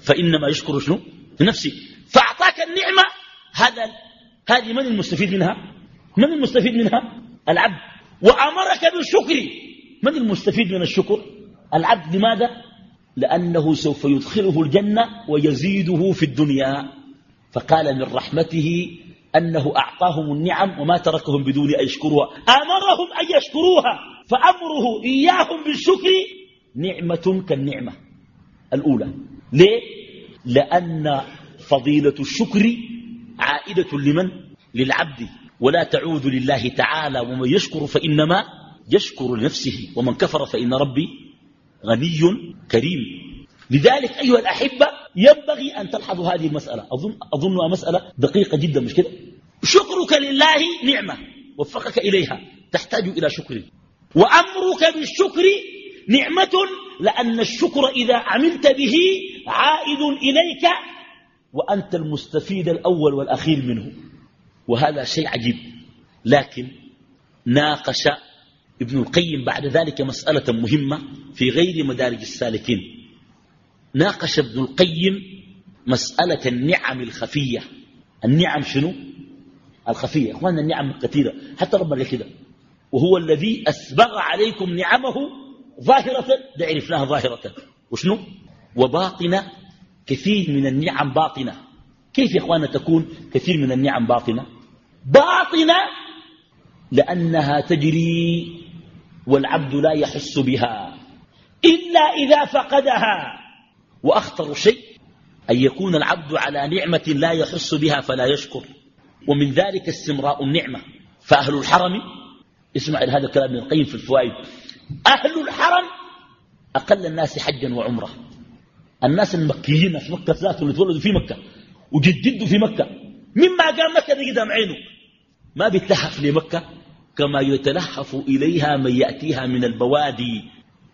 فإنما يشكر شنو؟ نفسه فأعطاك النعمة هذا هذه من المستفيد منها؟ من المستفيد منها؟ العبد. وأمرك بالشكر. من المستفيد من الشكر؟ العبد. لماذا؟ لأنه سوف يدخله الجنة ويزيده في الدنيا. فقال من رحمته أنه أعطاهم النعم وما تركهم بدون أن يشكروها. أمرهم أن يشكروها. فأمره إياهم بالشكر نعمة كالنعمة الأولى. ليه؟ لأن فضيلة الشكر عائدة لمن؟ للعبد. ولا تعود لله تعالى ومن يشكر فإنما يشكر لنفسه. ومن كفر فإن ربي غني كريم. لذلك أيها الأحبة ينبغي أن تلحظوا هذه المسألة. أظن أظنها مسألة دقيقة جدا مش كده؟ شكرك لله نعمة. وفقك إليها. تحتاج إلى شكر. وأمرك بالشكر نعمة لأن الشكر إذا عملت به عائد إليك وأنت المستفيد الأول والأخير منه. وهذا شيء عجيب. لكن ناقش ابن القيم بعد ذلك مسألة مهمة في غير مدارج السالكين. ناقش ابن القيم مسألة النعم الخفية. النعم شنو؟ الخفية. اخواننا النعم كثيرة. حتى ربنا كده. وهو الذي أسبغ عليكم نعمه ظاهرة ده عرفناها ظاهرة. وشنو؟ وباطنة كثير من النعم باطنة. كيف يا اخوانا تكون كثير من النعم باطنة؟ باطنة لأنها تجري والعبد لا يحس بها إلا إذا فقدها. وأخطر شيء أن يكون العبد على نعمة لا يحس بها فلا يشكر. ومن ذلك استمراء النعمة. فأهل الحرم اسمع هذا الكلام من القيم في الفوائد أهل الحرم أقل الناس حجا وعمرة. الناس المكيين في مكة ذاته اللي تولدوا في مكة وجددوا في مكة. مما قام مكة دي قدام عينه. ما بيتلهف لمكة كما يتلهف إليها من يأتيها من البوادي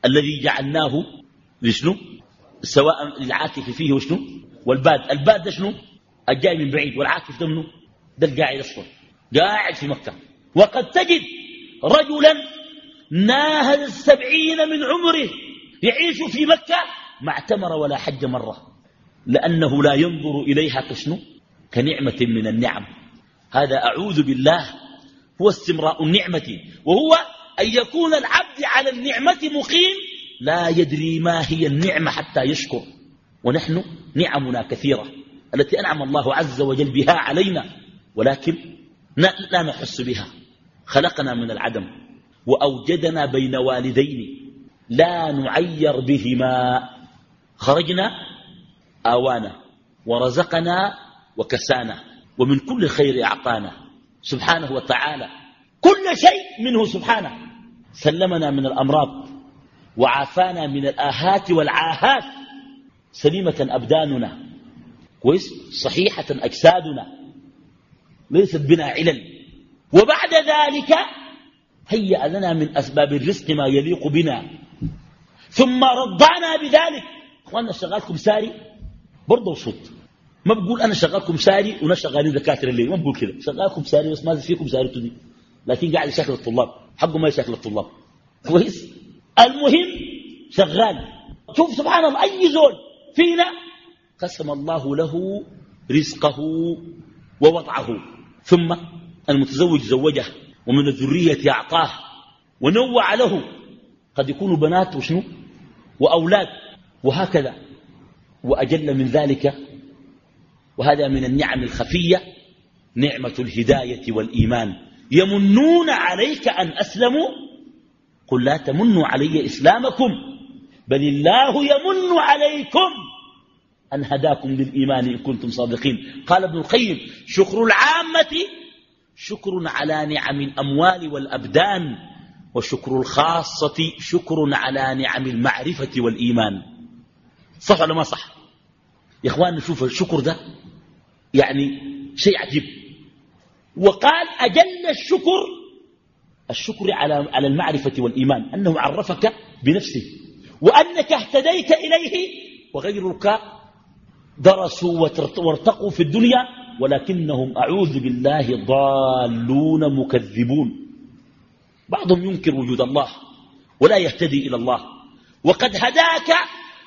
الذي جعلناه لشنو؟ سواء للعاكف فيه وشنو؟ والباد. الباد ده شنو؟ الجاي من بعيد والعاكف ده منه ده القاعد أصلا قاعد في مكة. وقد تجد رجلا ناهز السبعين من عمره يعيش في مكة ما اعتمر ولا حج مرة. لأنه لا ينظر إليها كشنو؟ كنعمة من النعم. هذا أعوذ بالله. هو استمراء النعمة. وهو أن يكون العبد على النعمة مقيم. لا يدري ما هي النعمة حتى يشكر. ونحن نعمنا كثيرة. التي أنعم الله عز وجل بها علينا. ولكن لا نحس بها. خلقنا من العدم. وأوجدنا بين والدين. لا نعير بهما. خرجنا آوانا ورزقنا وكسانا ومن كل خير أعطانا سبحانه وتعالى. كل شيء منه سبحانه. سلمنا من الأمراض وعافانا من الآهات والعاهات. سليمة أبداننا. كويس؟ صحيحة أجسادنا. ليست بنا علل. وبعد ذلك هيأ لنا من أسباب الرزق ما يليق بنا. ثم رضعنا بذلك. اخواننا شغالكم ساري برضه صوت ما بقول أنا شغالكم ساري وأنا شغالين دكاترة الليل ما بقول كده. شغالكم ساري بس ما فيكم ساري دي لكن قاعد يشكل الطلاب حقه ما يشكل الطلاب. كويس؟ المهم شغال. شوف سبحان الله أي زول فينا قسم الله له رزقه ووضعه. ثم المتزوج زوجه ومن الذرية أعطاه ونوع له. قد يكونوا بنات وشنو؟ وأولاد. وهكذا. وأجل من ذلك وهذا من النعم الخفية نعمة الهداية والإيمان. يمنون عليك أن أسلموا؟ قل لا تمنوا علي إسلامكم بل الله يمن عليكم أن هداكم للإيمان إن كنتم صادقين. قال ابن القيم شكر العامة شكر على نعم الأموال والأبدان وشكر الخاصة شكر على نعم المعرفة والإيمان. صح ولا ما صح؟ يا إخوان نشوف الشكر ده يعني شيء عجيب. وقال أجل الشكر الشكر على على المعرفة والإيمان أنه عرفك بنفسه وأنك اهتديت إليه وغيرك درسوا وارتقوا في الدنيا ولكنهم أعوذ بالله ضالون مكذبون. بعضهم ينكر وجود الله ولا يهتدي إلى الله. وقد هداك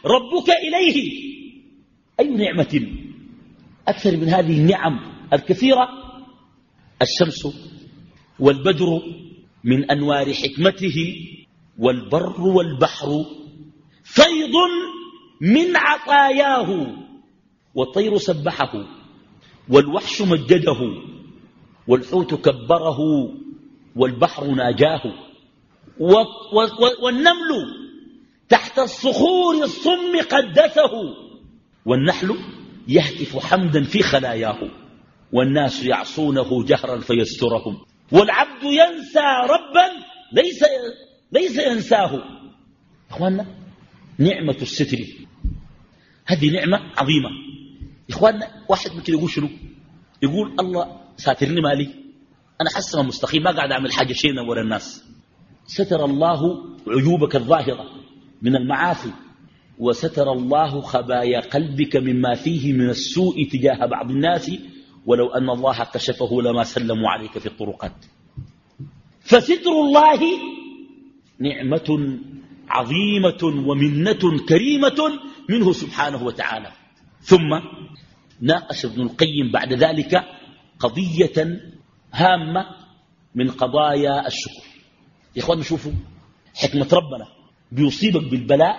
ربك إليه. أي نعمة؟ أكثر من هذه النعم الكثيرة الشمس والبدر من أنوار حكمته والبر والبحر. فيض من عطاياه والطير سبحه والوحش مجده والحوت كبره والبحر ناجاه. والنمل تحت الصخور الصم قدسه. والنحل يهتف حمدا في خلاياه. والناس يعصونه جهرا فيسترهم. والعبد ينسى ربا ليس, ليس ينساه. إخواننا نعمة الستر. هذه نعمة عظيمة. إخواننا واحد ممكن يقول شنو؟ يقول الله ساترني مالي. أنا حسنا مستقيم ما قاعد أعمل حاجة شينا ورا الناس. ستر الله عيوبك الظاهرة. من المعاصي. وستر الله خبايا قلبك مما فيه من السوء تجاه بعض الناس. ولو أن الله كشفه لما سلموا عليك في الطرقات. فستر الله نعمة عظيمة ومنة كريمة منه سبحانه وتعالى. ثم ناقش ابن القيم بعد ذلك قضية هامة من قضايا الشكر. يا إخوان شوفوا حكمة ربنا. بيصيبك بالبلاء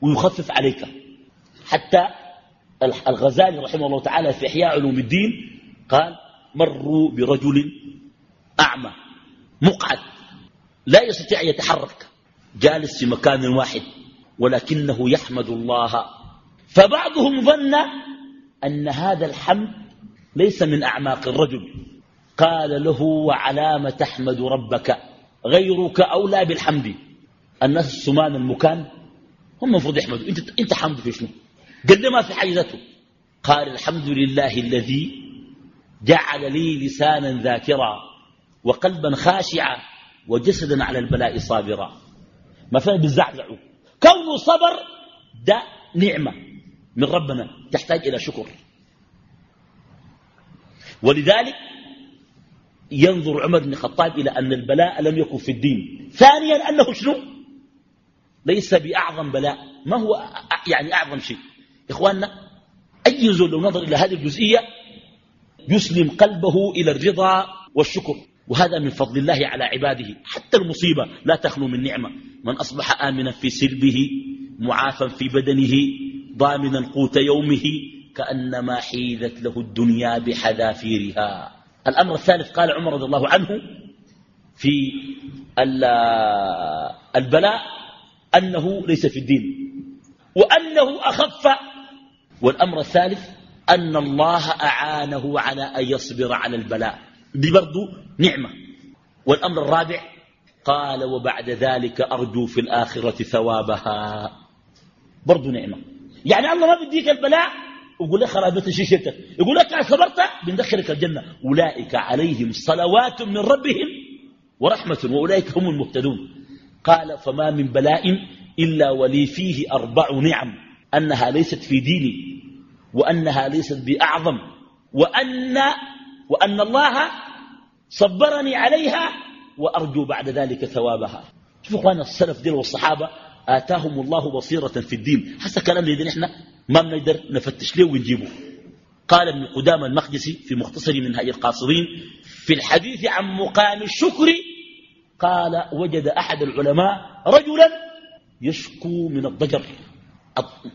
ويخفف عليك. حتى الغزالي رحمه الله تعالى في إحياء علوم الدين قال مروا برجل أعمى مقعد لا يستطيع أن يتحرك جالس في مكان واحد ولكنه يحمد الله. فبعضهم ظن أن هذا الحمد ليس من أعماق الرجل. قال له وعلام تحمد ربك غيرك أولى بالحمد. الناس السمان المكان هم المفروض يحمدوا انت, انت حمد في شنو؟ قد ما في حاجته قال الحمد لله الذي جعل لي لسانا ذاكرا وقلبا خاشعا وجسدا على البلاء صابرا. ما فهم بالزعزع. كونه صبر ده نعمة من ربنا تحتاج إلى شكر. ولذلك ينظر عمر بن الخطاب إلى أن البلاء لم يكن في الدين. ثانيا أنه شنو؟ ليس بأعظم بلاء. ما هو يعني أعظم شيء؟ إخواننا أي زول لو نظر إلى هذه الجزئية يسلم قلبه إلى الرضا والشكر. وهذا من فضل الله على عباده. حتى المصيبة لا تخلو من نعمة. من أصبح آمنا في سلبه معافا في بدنه ضامنا قوت يومه كأنما حيذت له الدنيا بحذافيرها. الأمر الثالث قال عمر رضي الله عنه في البلاء أنه ليس في الدين وأنه أخف. والأمر الثالث أن الله أعانه على أن يصبر على البلاء. دي برضو نعمة. والأمر الرابع قال وبعد ذلك أرجو في الآخرة ثوابها. برضو نعمة. يعني الله ما بديك البلاء ويقول لك خرابت شيشتك يقول لك صبرت بندخلك الجنة. أولئك عليهم صلوات من ربهم ورحمة وأولئك هم المهتدون. قال فما من بلاء إلا ولي فيه أربع نعم أنها ليست في ديني وأنها ليست بأعظم وأن, وأن الله صبرني عليها وأرجو بعد ذلك ثوابها. شوفوا اخوانا السلف دين والصحابة آتاهم الله بصيرة في الدين. حتى كلام دين إحنا ما بنقدر نفتش له ونجيبه. قال ابن قدامى المقدسي في مختصر من هاي القاصرين في الحديث عن مقام الشكر قال وجد أحد العلماء رجلا يشكو من الضجر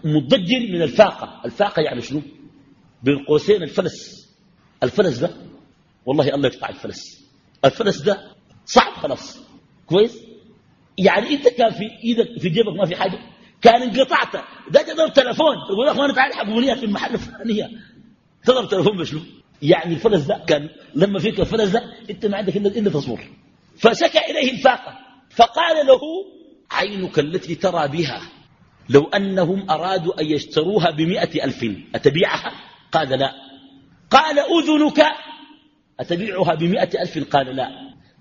مضجر من الفاقة. الفاقة يعني شنو؟ بين قوسين الفلس. الفلس ده والله الله يقطع الفلس. الفلس ده صعب خلاص. كويس؟ يعني انت كان في إيدك في جيبك ما في حاجة كان انقطعت. ده تضرب تلفون تقول يا اخوان تعال حقوني في المحل الفلانية. تضرب تلفون بشنو؟ يعني الفلس ده كان لما فيك الفلس ده إنت ما عندك إلا تصبر. فشكى إليه الفاقة. فقال له عينك التي ترى بها لو أنهم أرادوا أن يشتروها بمئة ألف أتبيعها؟ قال لا. قال أذنك؟ أتبيعها بمئة ألف؟ قال لا.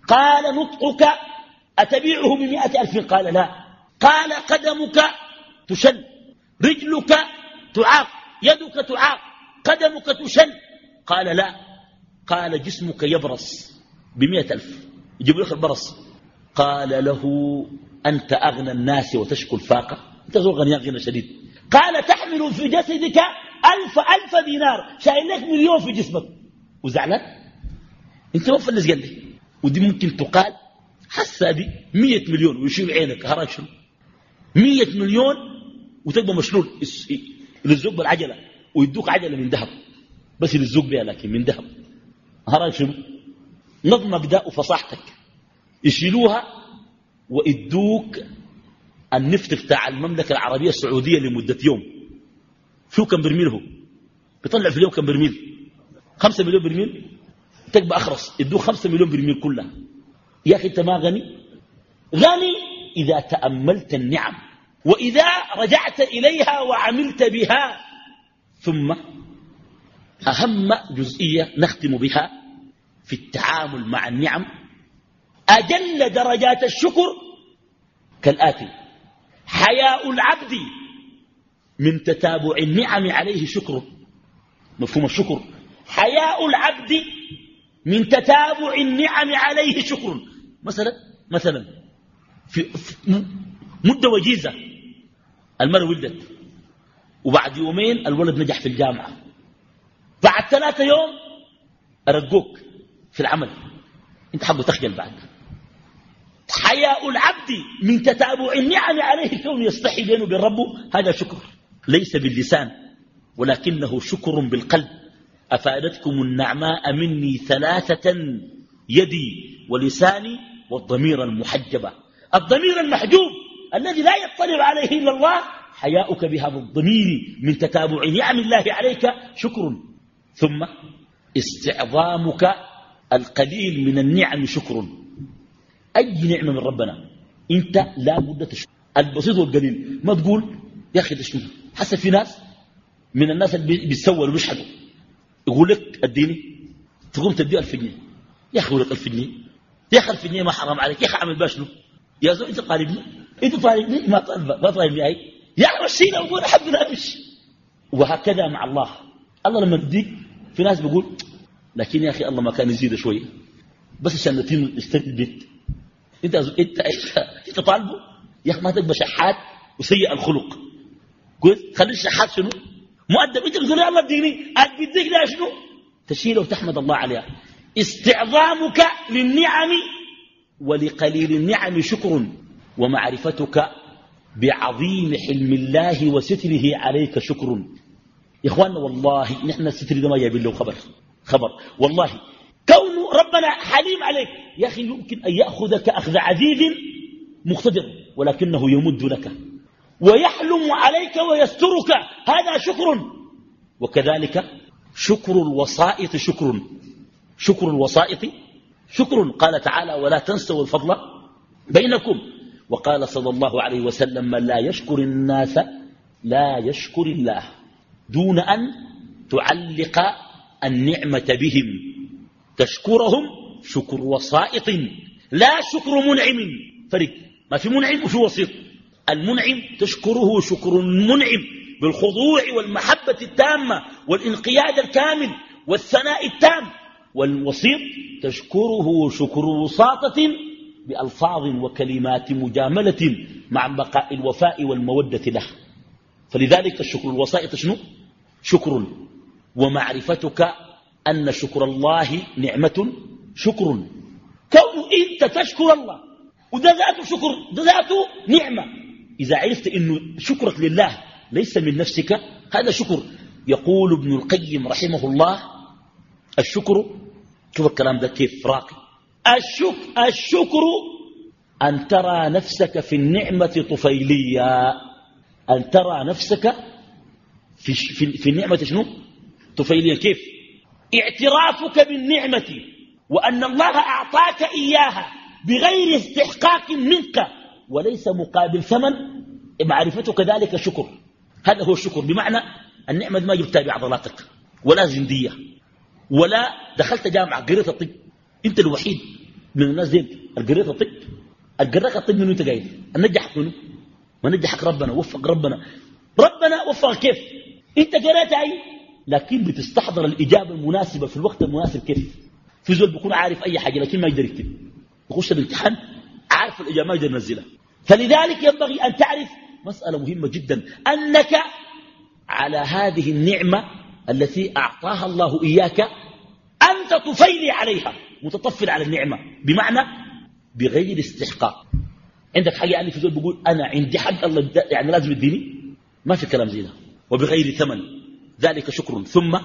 قال نطقك؟ أتبيعه بمئة ألف؟ قال لا. قال قدمك؟ تشن. رجلك؟ تعاق. يدك؟ تعاق. قدمك؟ تشن. قال لا. قال جسمك يبرص بمئة ألف. يجيب لك البرص. قال له أنت أغنى الناس وتشكو الفاقة. أنت زور غني غنى شديد. قال تحمل في جسدك ألف ألف دينار. شايل لك مليون في جسمك. وزعلان؟ أنت ما فلس قلبي. ودي ممكن تقال حسا دي مية مليون. ويشيل عينك. هراك شنو؟ مية مليون وتبقى مشلول. للزوج بالعجلة. ويدوك عجلة من ذهب. بس للزوج بها لكن من ذهب. هراك شنو؟ نظمك ده وفصاحتك يشيلوها ويدوك النفط بتاع المملكة العربية السعودية لمدة يوم. شو كم برميل هو بيطلع في اليوم كم برميل؟ خمسة مليون برميل؟ تبقى أخرس. يدوك خمسة مليون برميل كلها. يا أخي أنت ما غني؟ غني إذا تأملت النعم. وإذا رجعت إليها وعملت بها. ثم أهم جزئية نختم بها في التعامل مع النعم أجل درجات الشكر كالآتي. حياء العبد من تتابع النعم عليه شكر. مفهوم الشكر. حياء العبد من تتابع النعم عليه شكر. مثلا مثلا في مدة وجيزة. المرأة ولدت. وبعد يومين الولد نجح في الجامعة. بعد ثلاثة يوم أرقوك. في العمل. انت حبه تخجل بعد. حياء العبد من تتابع النعم عليه كون يستحي بينه وبين ربه. هذا شكر. ليس باللسان ولكنه شكر بالقلب. أفادتكم النعماء مني ثلاثة يدي ولساني والضمير المحجبة الضمير المحجوب الذي لا يطلع عليه إلا الله. حياؤك بهذا الضمير من تتابع نعم الله عليك. شكر. ثم استعظامك القليل من النعم شكر. أي نعمة من ربنا؟ أنت لا بد تشكر. البسيط والقليل. ما تقول يا أخي تشكر. حسب في ناس من الناس اللي بيتسولوا وبيشحدوا يقول لك أديني. تقوم تديه ألف جنيه. يا أخي يقول لك ألف جنيه. يا أخي ألف جنيه ما حرام عليك. يا أخي أعمل باشنو يا زول أنت طالبني أنت طالبني ما ما طالبني أي. يا أخي مشينا وقول أحب أمشي. وهكذا مع الله. الله لما يديك في ناس بيقول لكن يا أخي الله ما كان يزيد شوية بس عشان نتين البيت أنت أنت أنت, طالبه؟ يا أخي ما تبقى شحات وسيء الخلق. قلت خلي الشحات شنو؟ مؤدب. أنت بتقول يا الله اديني. بديك ده شنو؟ تشيله وتحمد الله عليها. استعظامك للنعم ولقليل النعم شكر ومعرفتك بعظيم حلم الله وستره عليك شكر. يا إخواننا والله نحن الستر ده ما جايبين له خبر. خبر. والله كون ربنا حليم عليك. يا أخي يمكن أن يأخذك أخذ عزيز مقتدر ولكنه يمد لك ويحلم عليك ويسترك. هذا شكر. وكذلك شكر الوسائط شكر. شكر الوسائط شكر. قال تعالى ولا تنسوا الفضل بينكم. وقال صلى الله عليه وسلم من لا يشكر الناس لا يشكر الله. دون أن تعلق النعمة بهم. تشكرهم شكر وسائط لا شكر منعم. فرق ما في منعم وفي وسيط. المنعم تشكره شكر منعم بالخضوع والمحبة التامة والانقياد الكامل والثناء التام. والوسيط تشكره شكر وساطة بألفاظ وكلمات مجاملة مع بقاء الوفاء والمودة له. فلذلك الشكر الوسائط شنو؟ شكر. ومعرفتك أن شكر الله نعمة شكر. كون أنت تشكر الله وده ذاته شكر ده ذاته نعمة. إذا عرفت أنه شكرك لله ليس من نفسك هذا شكر. يقول ابن القيم رحمه الله الشكر شوف الكلام ده كيف راقي. الشكر, الشكر أن ترى نفسك في النعمة طفيلية. أن ترى نفسك في, في, في النعمة شنو؟ طفيلية كيف؟ اعترافك بالنعمة وأن الله أعطاك إياها بغير استحقاق منك وليس مقابل ثمن معرفتك ذلك شكر. هذا هو الشكر. بمعنى النعمة ما جبتها بعضلاتك ولا زندية ولا دخلت جامعة قريت الطب. أنت الوحيد من الناس دي قريت الطب. القراك الطب منه انت قايل. النجحك منه ما نجحك ربنا وفق ربنا. ربنا وفق كيف؟ أنت قريت أي؟ لكن بتستحضر الإجابة المناسبة في الوقت المناسب كيف؟ في زول بيكون عارف أي حاجة لكن ما يقدر يكتب. يخش الامتحان عارف الإجابة ما يقدر ينزلها. فلذلك ينبغي أن تعرف مسألة مهمة جدا أنك على هذه النعمة التي أعطاها الله إياك أنت تفيلي عليها متطفل على النعمة. بمعنى بغير استحقاق. عندك حاجة يعني في زول بيقول أنا عندي حق الله يعني لازم يديني؟ ما في كلام زي ده. وبغير ثمن. ذلك شكر. ثم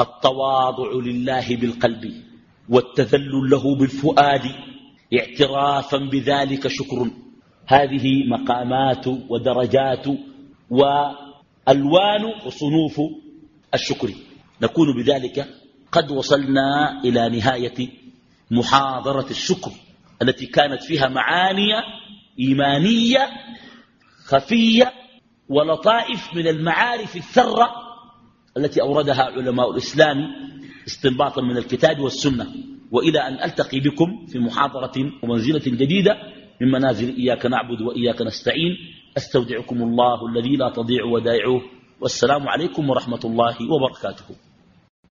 التواضع لله بالقلب والتذلل له بالفؤاد اعترافا بذلك شكر. هذه مقامات ودرجات وألوان وصنوف الشكر. نكون بذلك قد وصلنا إلى نهاية محاضرة الشكر التي كانت فيها معاني إيمانية خفية ولطائف من المعارف الثرة التي أوردها علماء الإسلام استنباطا من الكتاب والسنة. وإلى أن ألتقي بكم في محاضرة ومنزلة جديدة من منازل إياك نعبد وإياك نستعين. أستودعكم الله الذي لا تضيع ودائعه. والسلام عليكم ورحمة الله وبركاته.